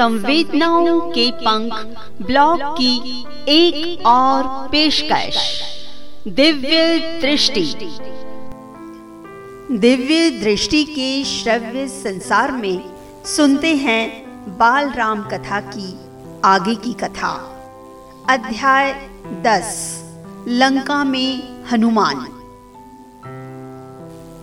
संवेदनाओं के पंख ब्लॉग की एक और पेशकश। दिव्य दृष्टि। दिव्य दृष्टि के श्रव्य संसार में सुनते हैं बाल राम कथा की आगे की कथा। अध्याय दस, लंका में हनुमान।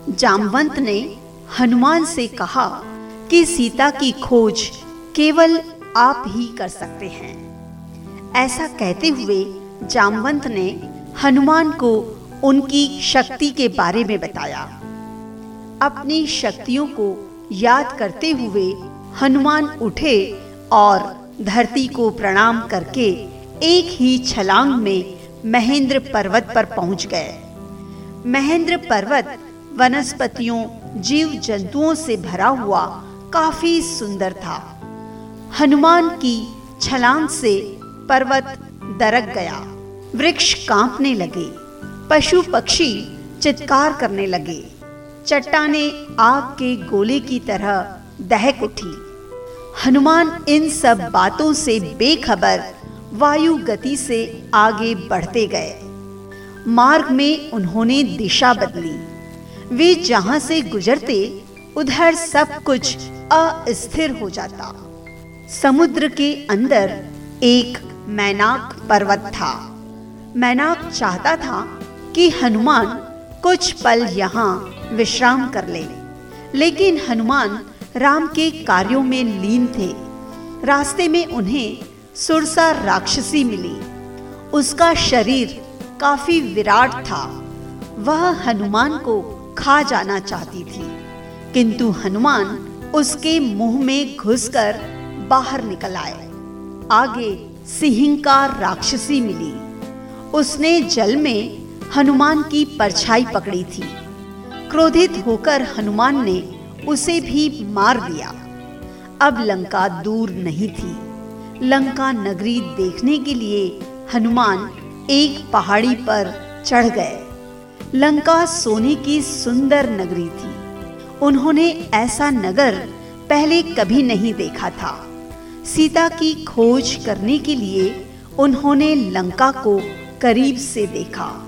जामवंत ने हनुमान से कहा कि सीता की खोज केवल आप ही कर सकते हैं। ऐसा कहते हुए जामवंत ने हनुमान को उनकी शक्ति के बारे में बताया। अपनी शक्तियों को याद करते हुए हनुमान उठे और धरती को प्रणाम करके एक ही छलांग में महेंद्र पर्वत पर पहुँच गए। महेंद्र पर्वत वनस्पतियों जीव जंतुओं से भरा हुआ काफ़ी सुंदर था। हनुमान की छलांग से पर्वत दरक गया। वृक्ष कांपने लगे। पशु पक्षी चित्कार करने लगे। चट्टाने आग के गोले की तरह दहक उठी। हनुमान इन सब बातों से बेखबर वायु गति से आगे बढ़ते गए। मार्ग में उन्होंने दिशा बदली। वे जहाँ से गुजरते, उधर सब कुछ अस्थिर हो जाता। समुद्र के अंदर एक मैनाक पर्वत था। मैनाक चाहता था कि हनुमान कुछ पल यहाँ विश्राम कर ले। लेकिन हनुमान राम के कार्यों में लीन थे। रास्ते में उन्हें सुरसा राक्षसी मिली। उसका शरीर काफ़ी विराट था। वह हनुमान को खा जाना चाहती थी। किंतु हनुमान उसके मुँह में घुसकर बाहर निकल आए। आगे सिंहिकार राक्षसी मिली। उसने जल में हनुमान की परछाई पकड़ी थी। क्रोधित होकर हनुमान ने उसे भी मार दिया। अब लंका दूर नहीं थी। लंका नगरी देखने के लिए हनुमान एक पहाड़ी पर चढ़ गए। लंका सोने की सुंदर नगरी थी। उन्होंने ऐसा नगर पहले कभी नहीं देखा था। सीता की खोज करने के लिए उन्होंने लंका को करीब से देखा।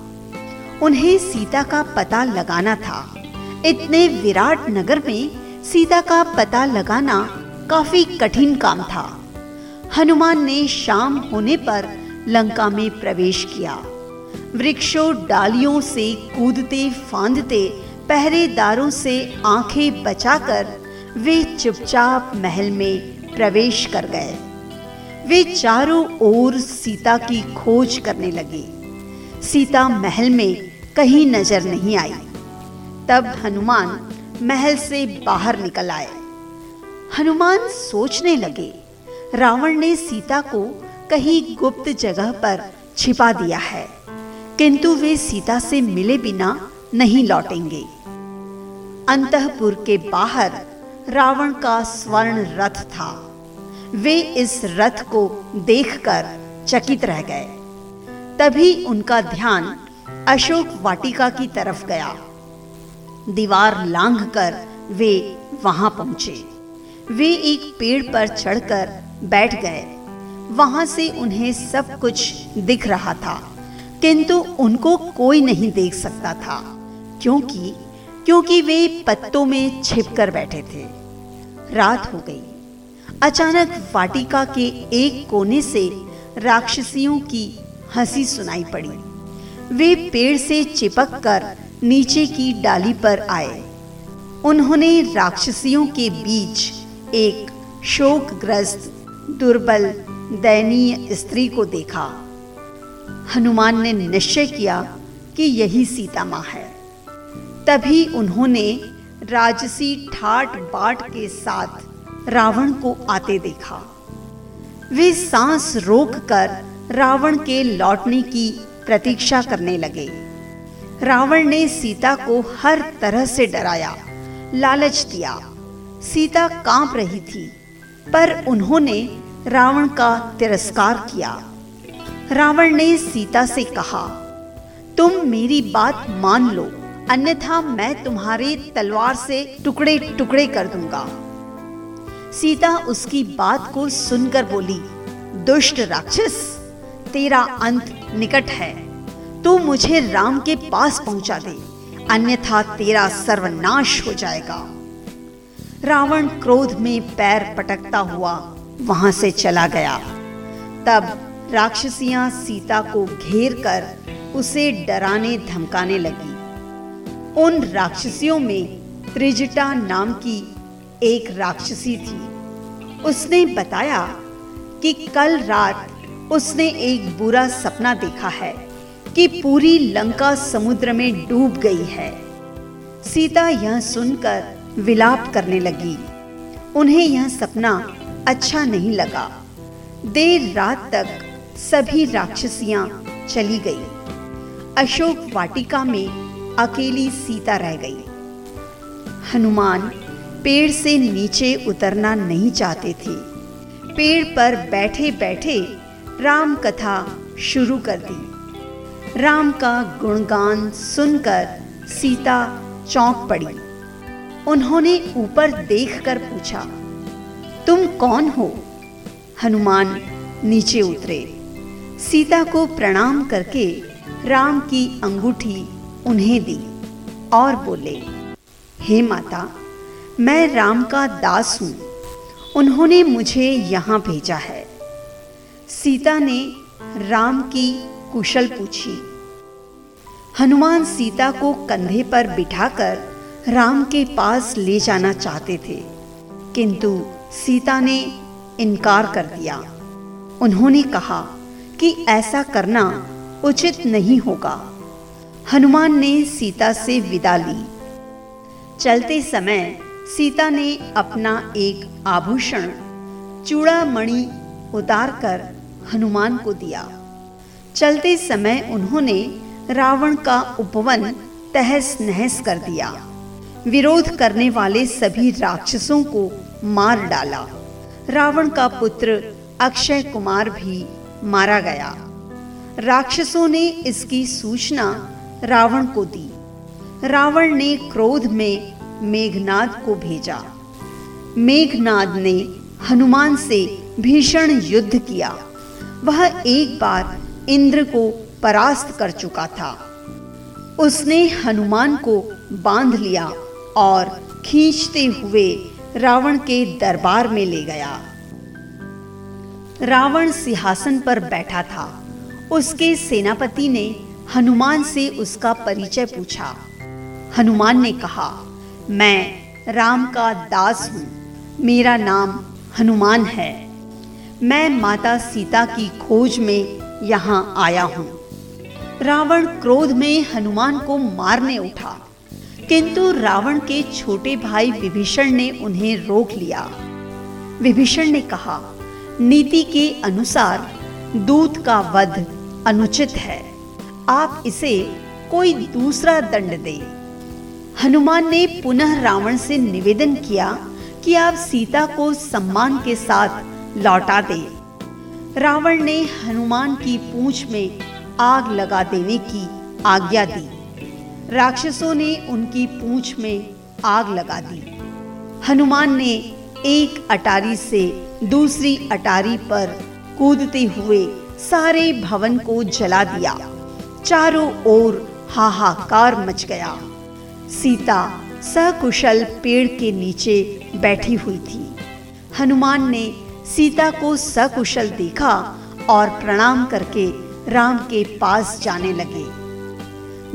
उन्हें सीता का पता लगाना था। इतने विराट नगर में सीता का पता लगाना काफ़ी कठिन काम था। हनुमान ने शाम होने पर लंका में प्रवेश किया। वृक्षों डालियों से कूदते फांदते पहरेदारों से आँखें बचाकर वे चुपचाप महल में प्रवेश कर गए। वे चारों ओर सीता की खोज करने लगे। सीता महल में कहीं नज़र नहीं आई। तब हनुमान महल से बाहर निकल आए। हनुमान सोचने लगे, रावण ने सीता को कहीं गुप्त जगह पर छिपा दिया है, किंतु वे सीता से मिले बिना नहीं लौटेंगे। अंतपुर के बाहर रावण का स्वर्ण रथ था। वे इस रथ को देखकर चकित रह गए। तभी उनका ध्यान अशोक वाटिका की तरफ़ गया। दीवार लांघ कर वे वहाँ पहुँचे। वे एक पेड़ पर चढ़कर बैठ गए। वहाँ से उन्हें सब कुछ दिख रहा था, किंतु उनको कोई नहीं देख सकता था, क्योंकि क्योंकि वे पत्तों में छिपकर बैठे थे। रात हो गई। अचानक वाटिका के एक कोने से राक्षसियों की हँसी सुनाई पड़ी। वे पेड़ से चिपक कर नीचे की डाली पर आए। उन्होंने राक्षसियों के बीच एक शोकग्रस्त, दुर्बल, दयनीय स्त्री को देखा। हनुमान ने निश्चय किया कि यही सीता माँ है। तभी उन्होंने राजसी ठाट बाट के साथ रावण को आते देखा। वे सांस रोककर रावण के लौटने की प्रतीक्षा करने लगे। रावण ने सीता को हर तरह से डराया, लालच दिया। सीता काँप रही थी, पर उन्होंने रावण का तिरस्कार किया। रावण ने सीता से कहा, तुम मेरी बात मान लो अन्यथा मैं तुम्हारे तलवार से टुकड़े टुकड़े कर दूँगा। सीता उसकी बात को सुनकर बोली, दुष्ट राक्षस, तेरा अंत निकट है। तू मुझे राम के पास पहुँचा दे, अन्यथा तेरा सर्वनाश हो जाएगा। रावण क्रोध में पैर पटकता हुआ वहाँ से चला गया। तब राक्षसियाँ सीता को घेर कर उसे डराने धमकाने लगी। उन राक्षसियों में त्रिजटा नाम की एक राक्षसी थी। उसने बताया कि कल रात उसने एक बुरा सपना देखा है कि पूरी लंका समुद्र में डूब गई है। सीता यह सुनकर विलाप करने लगी। उन्हें यह सपना अच्छा नहीं लगा। देर रात तक सभी राक्षसियाँ चली गई। अशोक वाटिका में अकेली सीता रह गई। हनुमान पेड़ से नीचे उतरना नहीं चाहते थे। पेड़ पर बैठे बैठे राम कथा शुरू कर दी। राम का गुणगान सुनकर सीता चौंक पड़ी। उन्होंने ऊपर देखकर पूछा, तुम कौन हो? हनुमान नीचे उतरे। सीता को प्रणाम करके राम की अंगूठी उन्हें दी और बोले, हे माता, मैं राम का दास हूँ। उन्होंने मुझे यहाँ भेजा है। सीता ने राम की कुशल पूछी। हनुमान सीता को कंधे पर बिठाकर राम के पास ले जाना चाहते थे, किंतु सीता ने इनकार कर दिया। उन्होंने कहा कि ऐसा करना उचित नहीं होगा। हनुमान ने सीता से विदा ली। चलते समय सीता ने अपना एक आभूषण चूड़ा मणि उतार कर हनुमान को दिया। चलते समय उन्होंने रावण का उपवन तहस नहस कर दिया। विरोध करने वाले सभी राक्षसों को मार डाला। रावण का पुत्र अक्षय कुमार भी मारा गया। राक्षसों ने इसकी सूचना रावण को दी। रावण ने क्रोध में मेघनाद को भेजा। मेघनाद ने हनुमान से भीषण युद्ध किया। वह एक बार इंद्र को परास्त कर चुका था। उसने हनुमान को बाँध लिया और खींचते हुए रावण के दरबार में ले गया। रावण सिंहासन पर बैठा था। उसके सेनापति ने हनुमान से उसका परिचय पूछा। हनुमान ने कहा, मैं राम का दास हूँ। मेरा नाम हनुमान है। मैं माता सीता की खोज में यहाँ आया हूँ। रावण क्रोध में हनुमान को मारने उठा। किंतु रावण के छोटे भाई विभीषण ने उन्हें रोक लिया। विभीषण ने कहा, नीति के अनुसार दूत का वध अनुचित है। आप इसे कोई दूसरा दंड दे। हनुमान ने पुनः रावण से निवेदन किया कि आप सीता को सम्मान के साथ लौटा दे। रावण ने हनुमान की पूंछ में आग लगा देने की आज्ञा दी। राक्षसों ने उनकी पूंछ में आग लगा दी। हनुमान ने एक अटारी से दूसरी अटारी पर कूदते हुए सारे भवन को जला दिया। चारों ओर हाहाकार मच गया। सीता सकुशल पेड़ के नीचे बैठी हुई थी। हनुमान ने सीता को सकुशल देखा और प्रणाम करके राम के पास जाने लगे।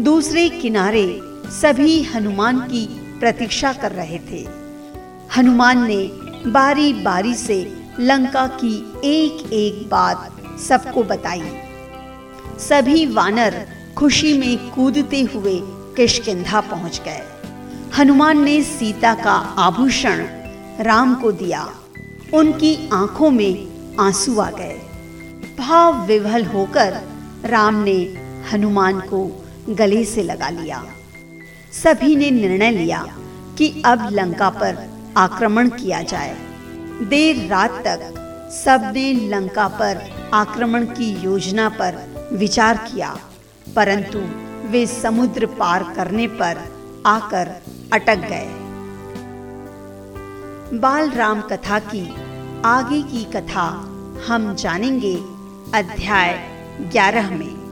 दूसरे किनारे सभी हनुमान की प्रतीक्षा कर रहे थे। हनुमान ने बारी बारी से लंका की एक एक बात सबको बताई। सभी वानर खुशी में कूदते हुए किशकिंधा पहुँच गए। हनुमान ने सीता का आभूषण राम को दिया। उनकी आँखों में आँसू आ गए। भाव विवल होकर राम ने हनुमान को गले से लगा लिया। सभी ने निर्णय लिया कि अब लंका पर आक्रमण किया जाए। देर रात तक सबने लंका पर आक्रमण की योजना पर विचार किया, परंतु वे समुद्र पार करने पर आकर अटक गए। बाल राम कथा की आगे की कथा हम जानेंगे अध्याय ग्यारह में।